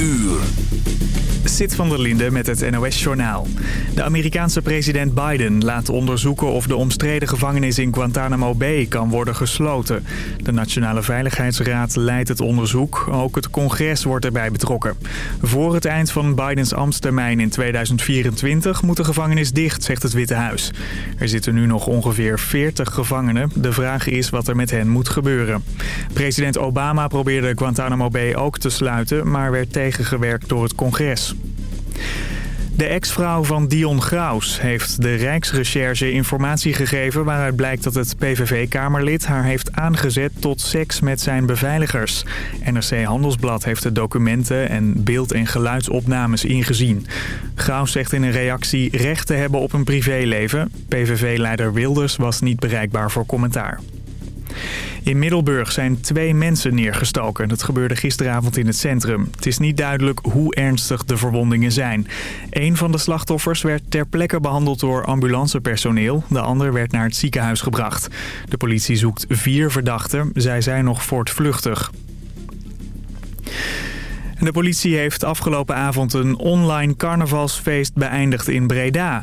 uur. Sit van der Linde met het NOS-journaal. De Amerikaanse president Biden laat onderzoeken of de omstreden gevangenis in Guantanamo Bay kan worden gesloten. De Nationale Veiligheidsraad leidt het onderzoek. Ook het congres wordt erbij betrokken. Voor het eind van Bidens ambtstermijn in 2024 moet de gevangenis dicht, zegt het Witte Huis. Er zitten nu nog ongeveer 40 gevangenen. De vraag is wat er met hen moet gebeuren. President Obama probeerde Guantanamo Bay ook te sluiten, maar werd tegengewerkt door het congres. De ex-vrouw van Dion Graus heeft de Rijksrecherche informatie gegeven... waaruit blijkt dat het PVV-kamerlid haar heeft aangezet tot seks met zijn beveiligers. NRC Handelsblad heeft de documenten en beeld- en geluidsopnames ingezien. Graus zegt in een reactie recht te hebben op een privéleven. PVV-leider Wilders was niet bereikbaar voor commentaar. In Middelburg zijn twee mensen neergestoken. Dat gebeurde gisteravond in het centrum. Het is niet duidelijk hoe ernstig de verwondingen zijn. Een van de slachtoffers werd ter plekke behandeld door ambulancepersoneel. De ander werd naar het ziekenhuis gebracht. De politie zoekt vier verdachten. Zij zijn nog voortvluchtig. De politie heeft afgelopen avond een online carnavalsfeest beëindigd in Breda.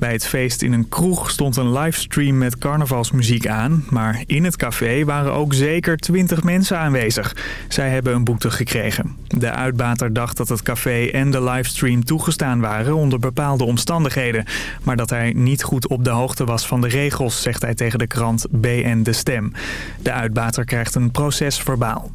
Bij het feest in een kroeg stond een livestream met carnavalsmuziek aan. Maar in het café waren ook zeker 20 mensen aanwezig. Zij hebben een boete gekregen. De uitbater dacht dat het café en de livestream toegestaan waren onder bepaalde omstandigheden. Maar dat hij niet goed op de hoogte was van de regels, zegt hij tegen de krant BN De Stem. De uitbater krijgt een procesverbaal.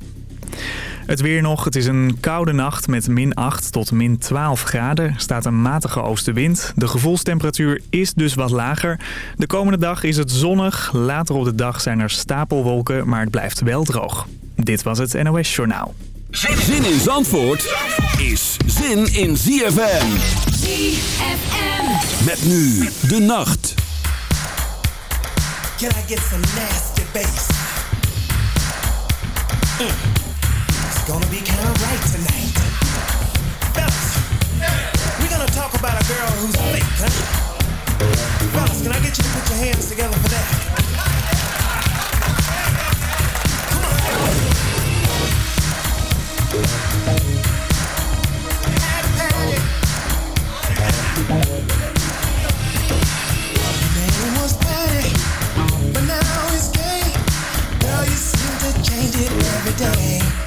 Het weer nog. Het is een koude nacht met min 8 tot min 12 graden. Er staat een matige oostenwind. De gevoelstemperatuur is dus wat lager. De komende dag is het zonnig. Later op de dag zijn er stapelwolken, maar het blijft wel droog. Dit was het NOS Journaal. Zin in Zandvoort is zin in ZFM. ZFM. Met nu de nacht. Can I get some nasty bass? Mm. Gonna be kind of right tonight. Fellas, we're gonna talk about a girl who's fake, huh? Fellas, can I get you to put your hands together for that? Come on.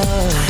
Love.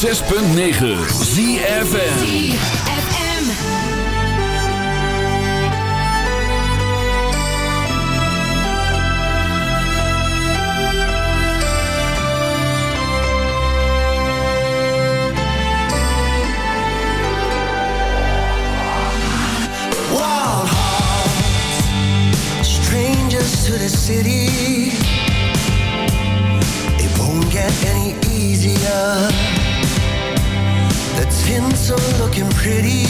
106.9 ZFN pretty.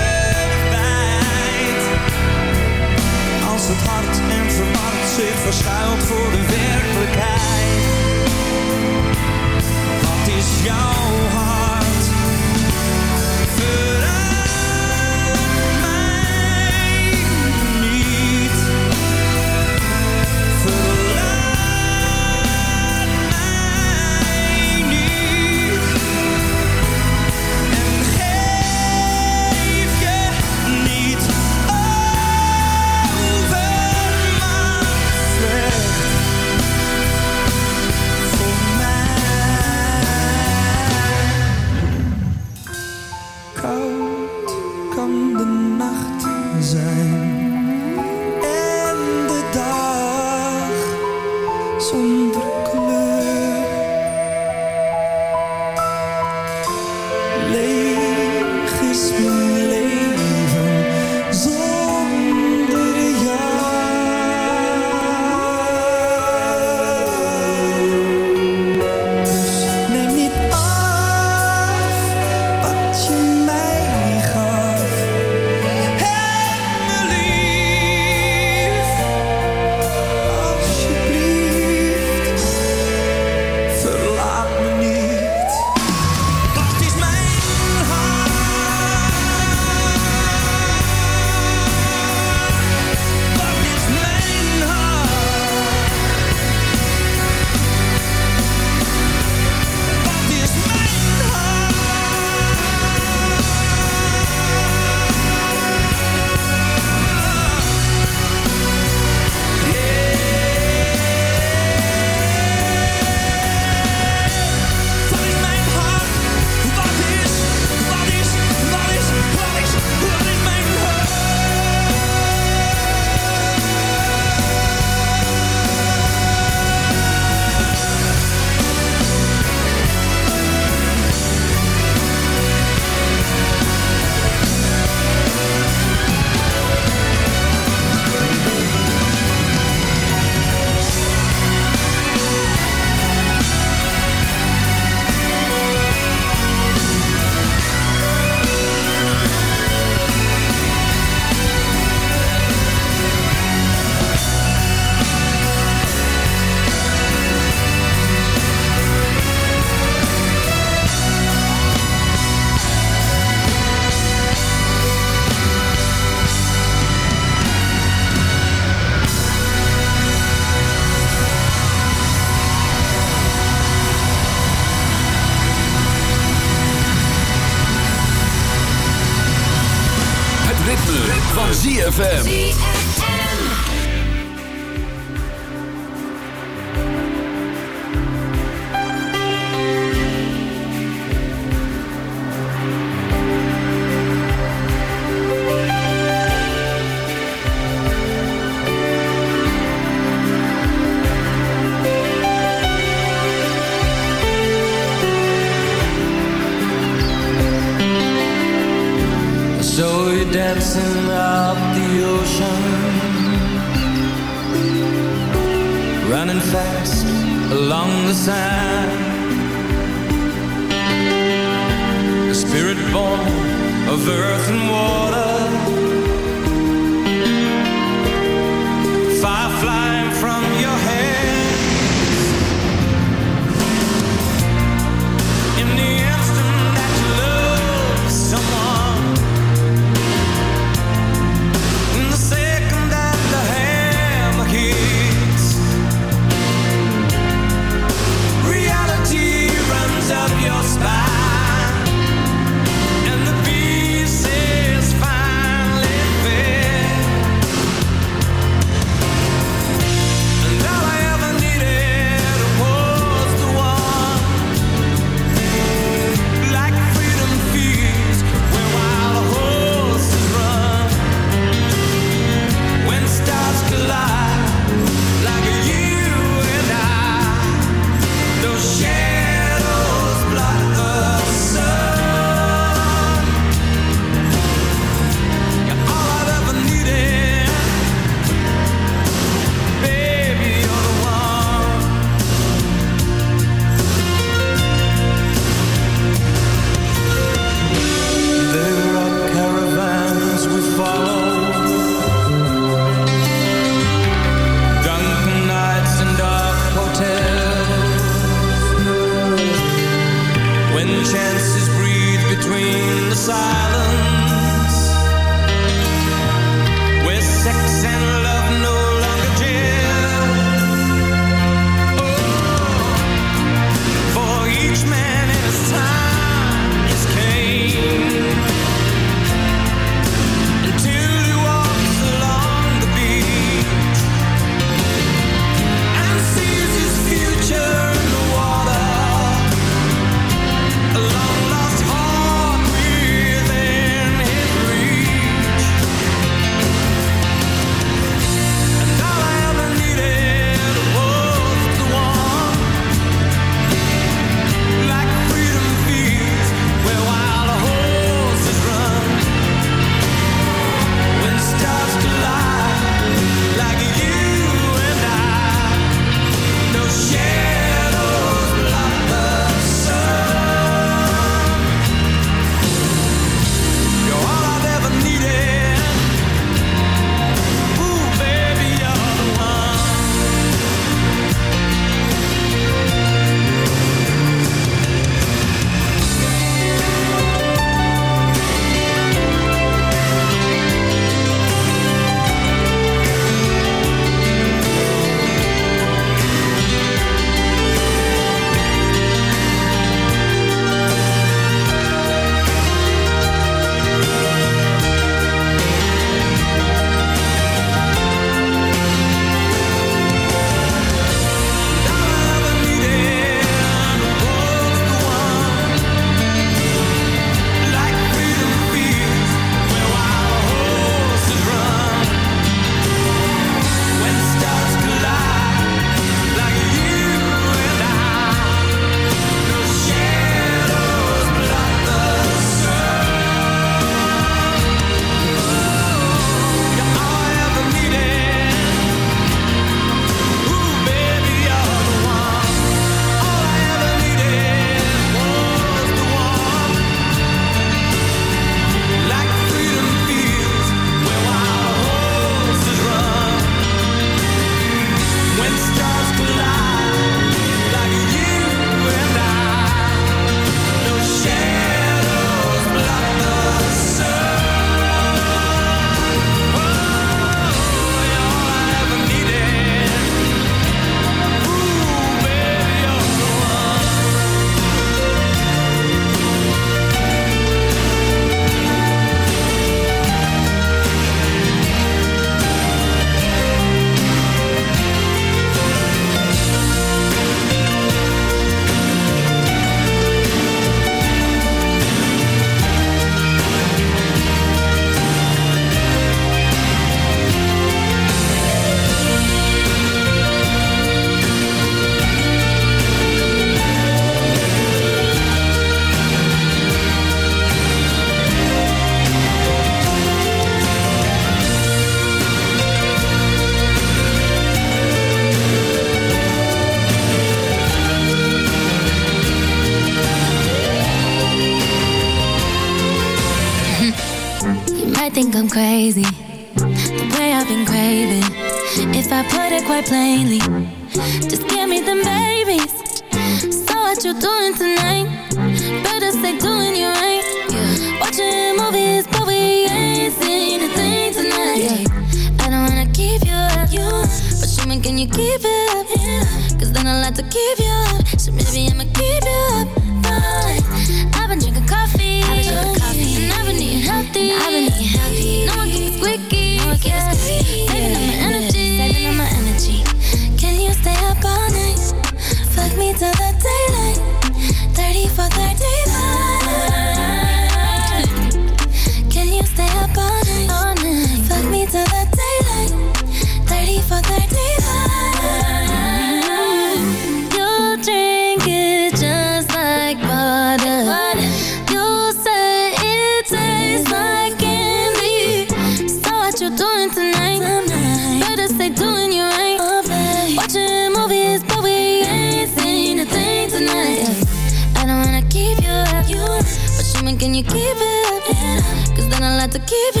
keep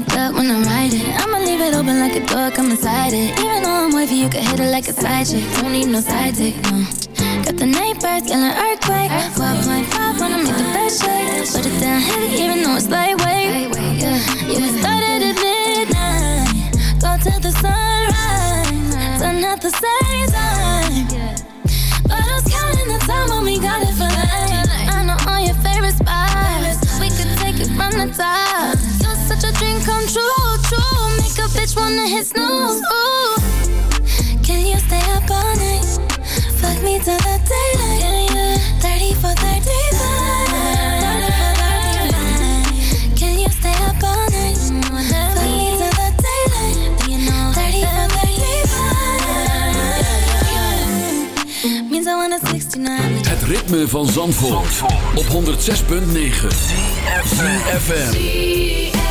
deep when I write it I'ma leave it open like a door, come inside it. Even though I'm wavy, you can hit it like a side chick. Don't need no side dick, no. Got the night birds, an earthquake. 4.5 when I make the best shake Put it down heavy, even though it's lightweight. Yeah, yeah, started at midnight. Go till the sunrise. Done at the Can you stay up all night? Me the daylight. Het ritme van Zandvoort, op 106.9. FM.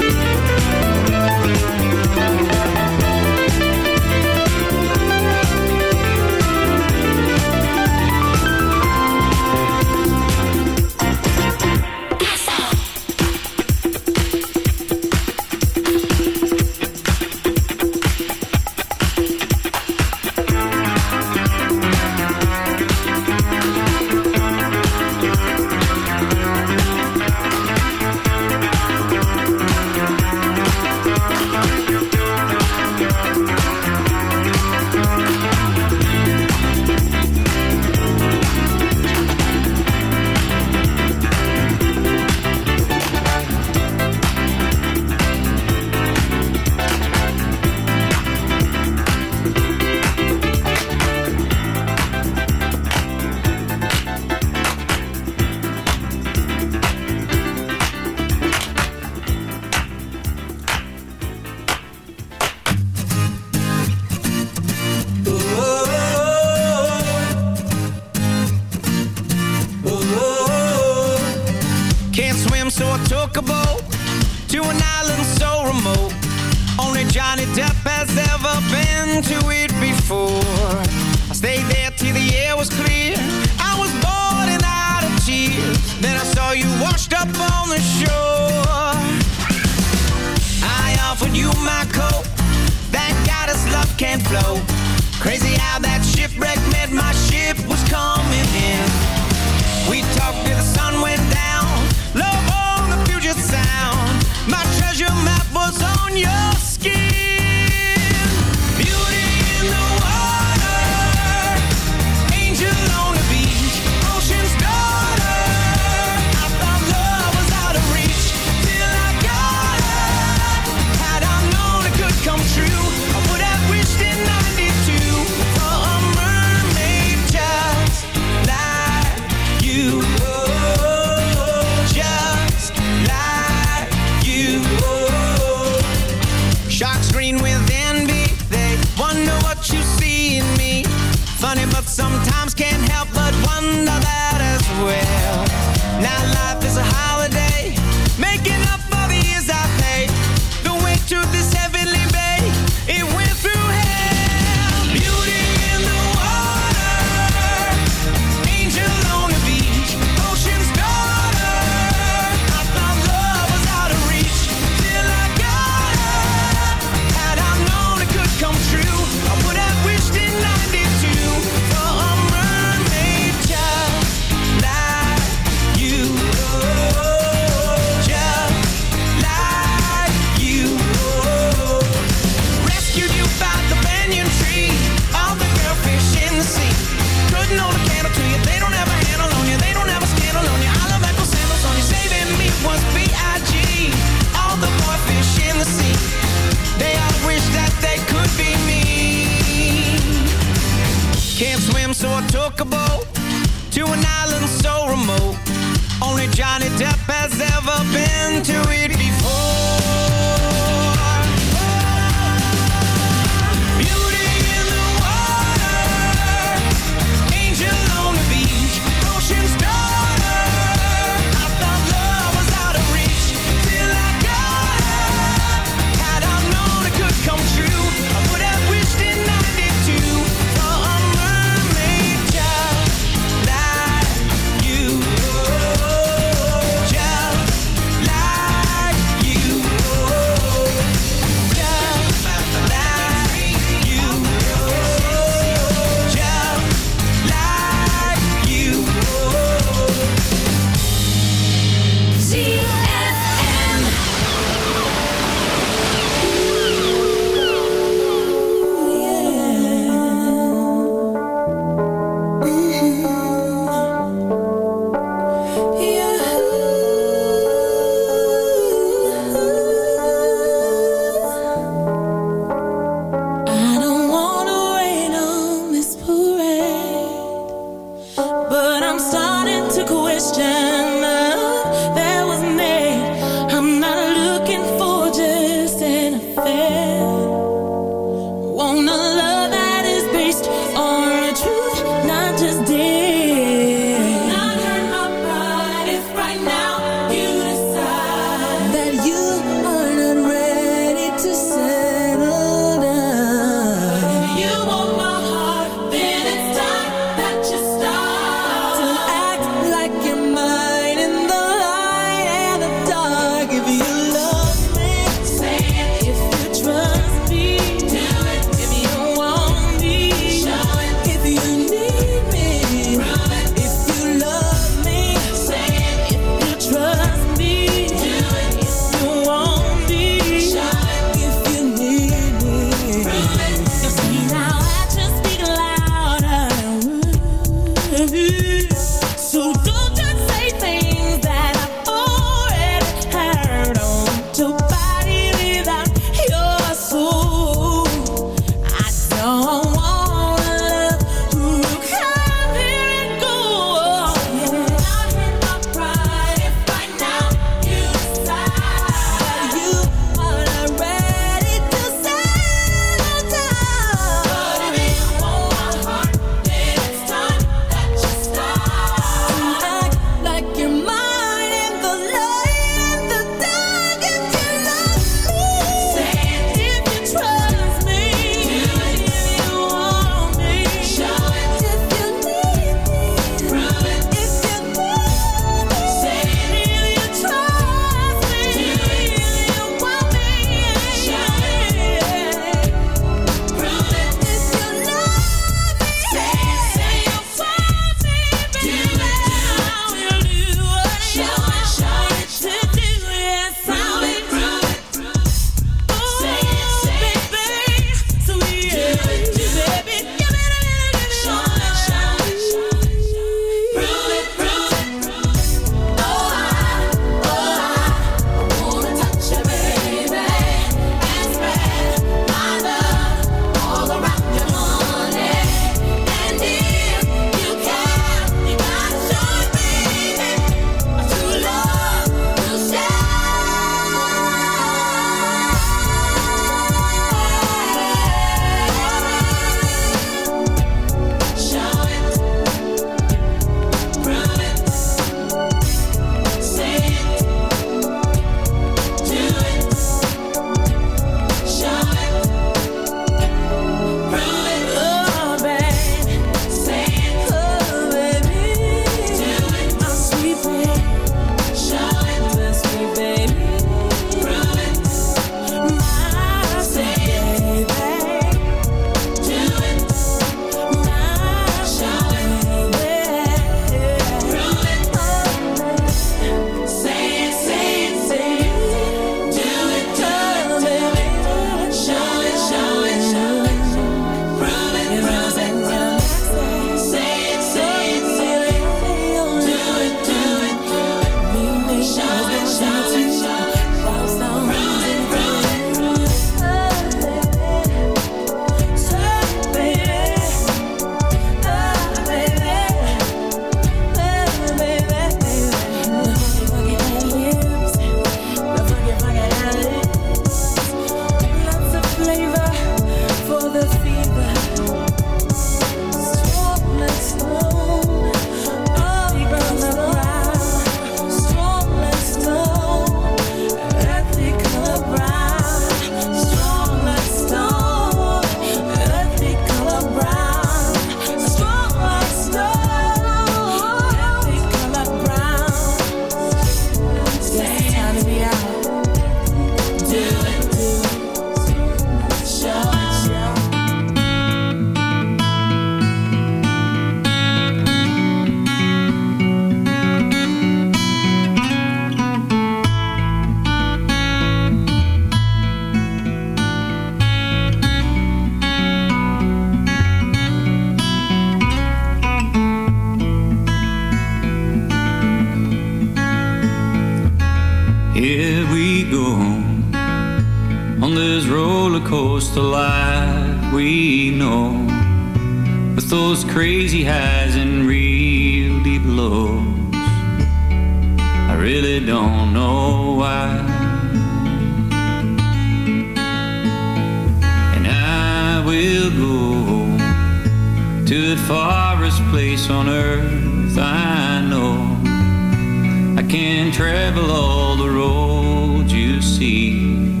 see.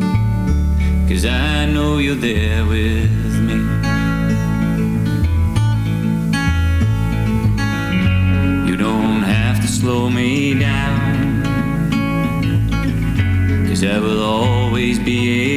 Cause I know you're there with me. You don't have to slow me down. Cause I will always be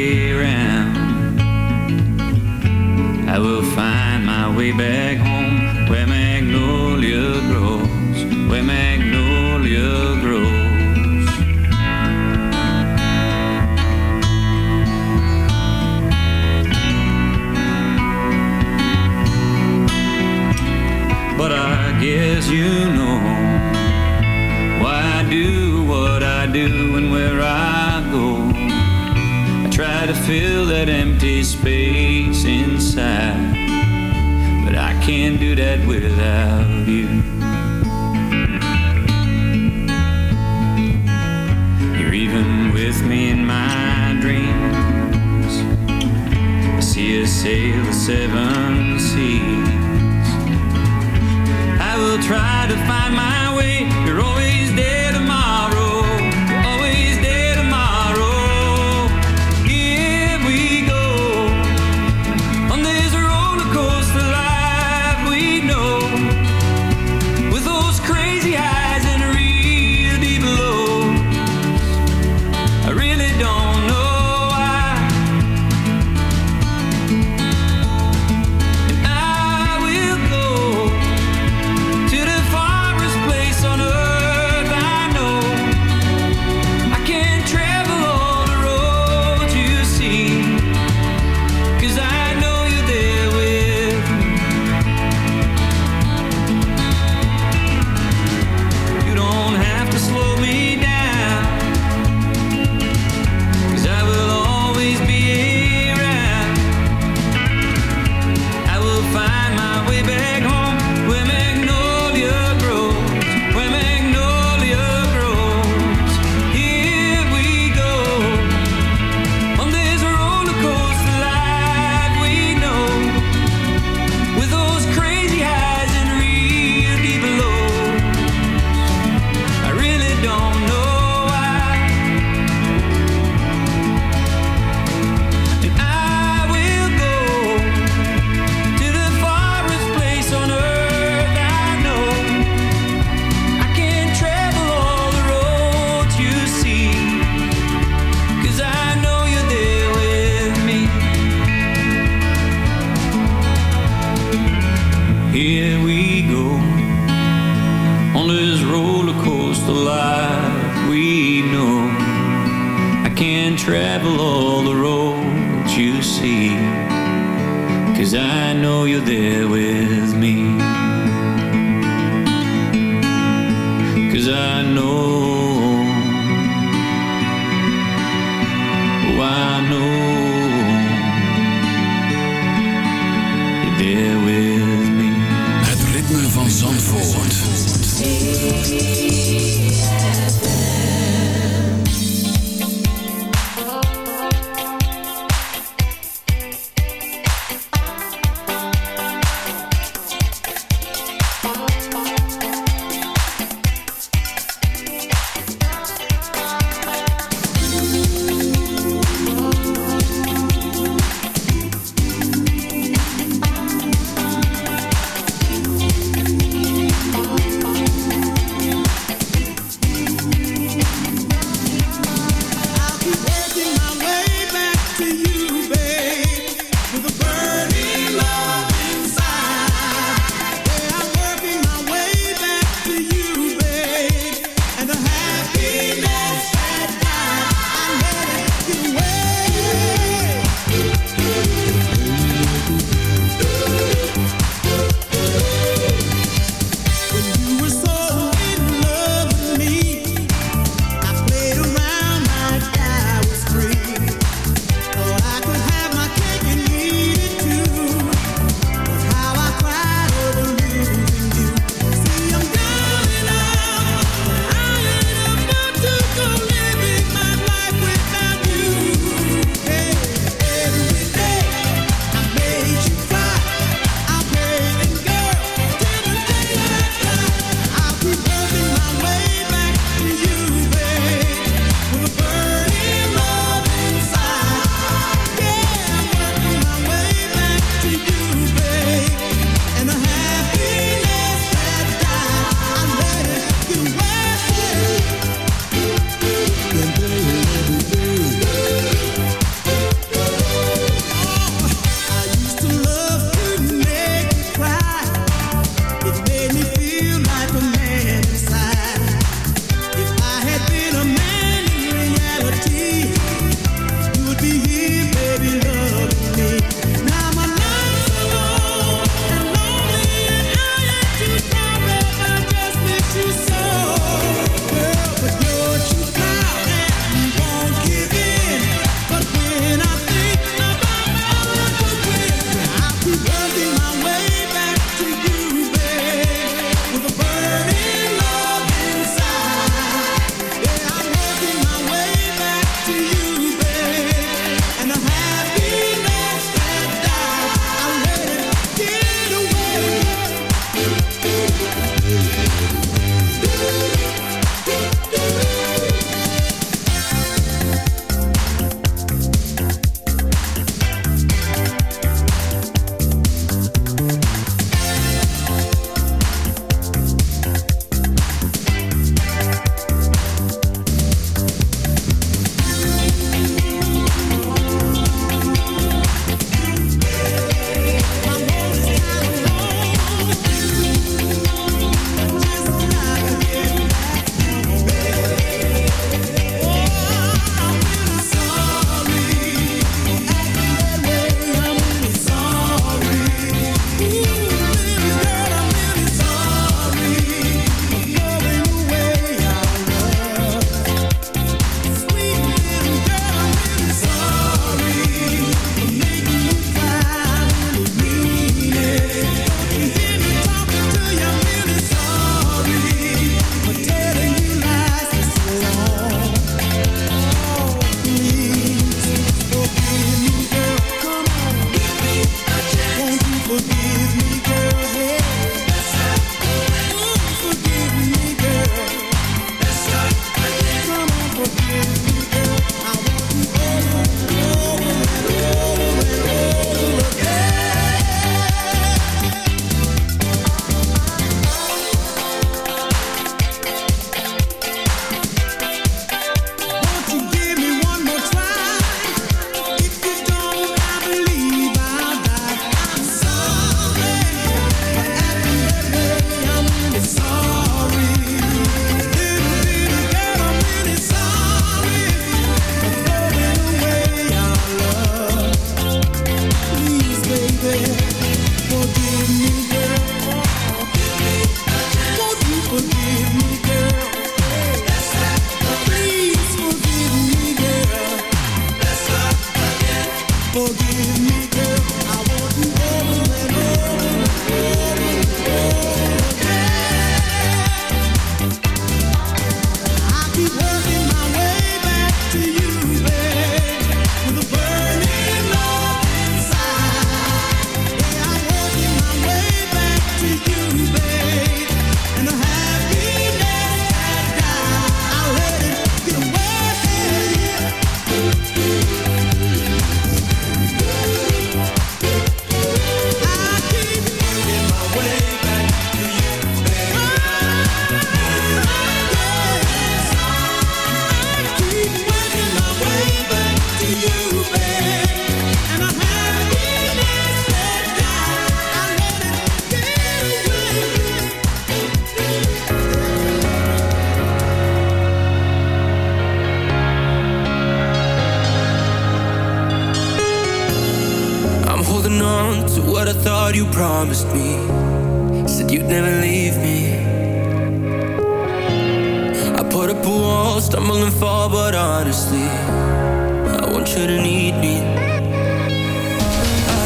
stumble and fall, but honestly, I want you to need me.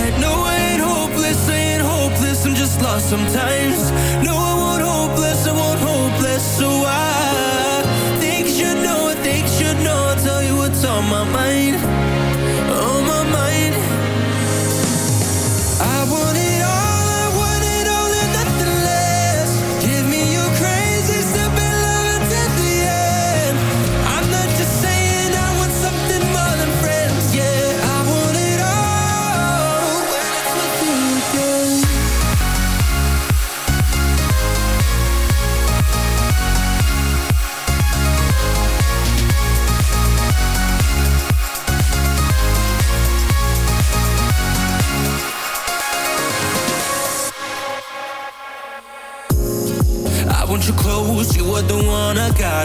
I know I ain't hopeless, I ain't hopeless, I'm just lost sometimes.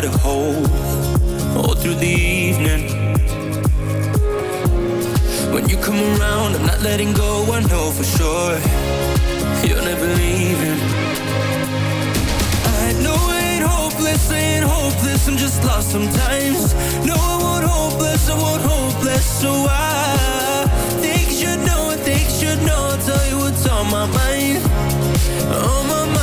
Gotta hold all through the evening. When you come around, I'm not letting go, I know for sure you're never leaving. I know I ain't hopeless, I ain't hopeless, I'm just lost sometimes. No, I won't hopeless, I won't hopeless, so I think you should know, I think you should know, I'll tell you what's on my mind, on my mind.